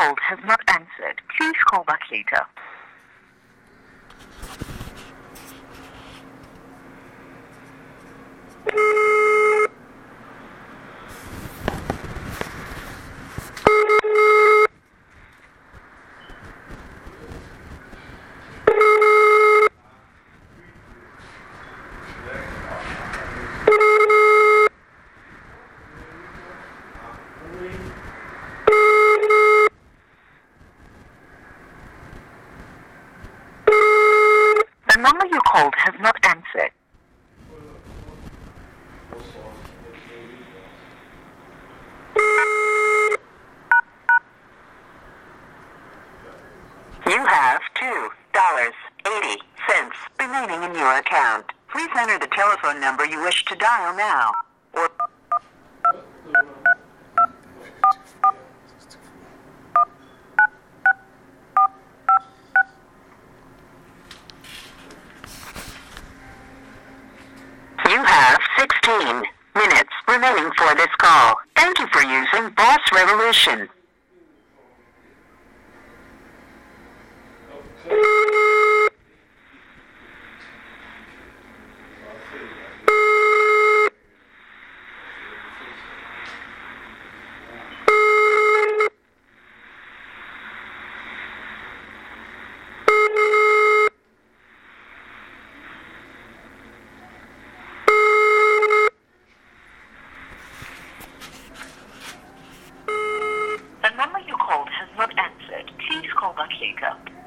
called has not answered. Please call back later. Number you called has not answered. You have two dollars eighty cents remaining in your account. Please enter the telephone number you wish to dial now. Or You have 16 for this call. Thank you for using Boss Revolution. The